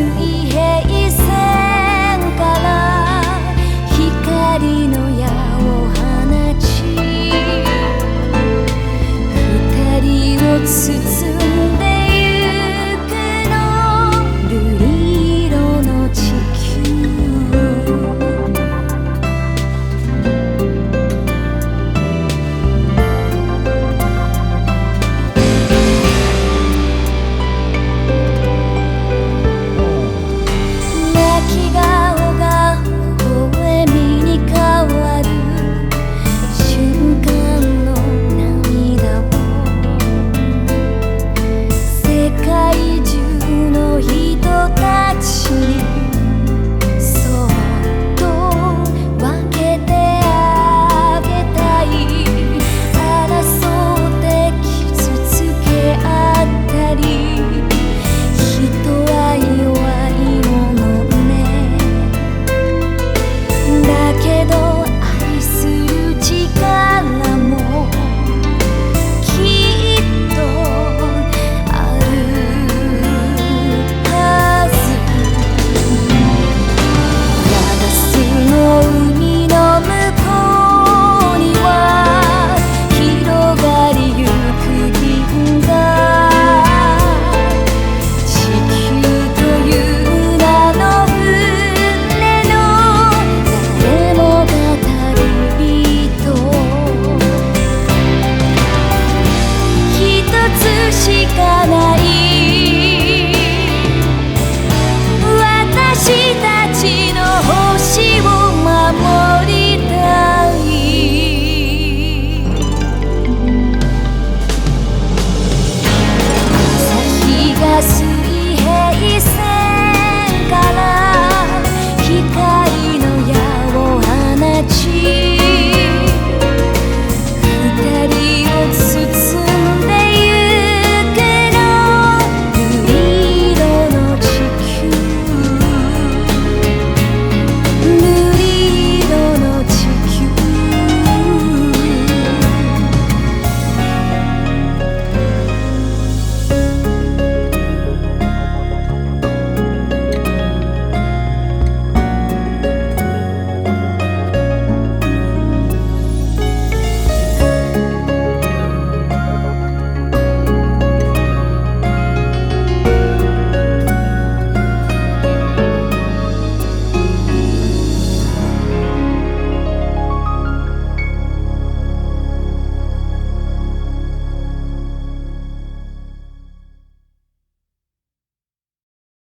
to eat. bless.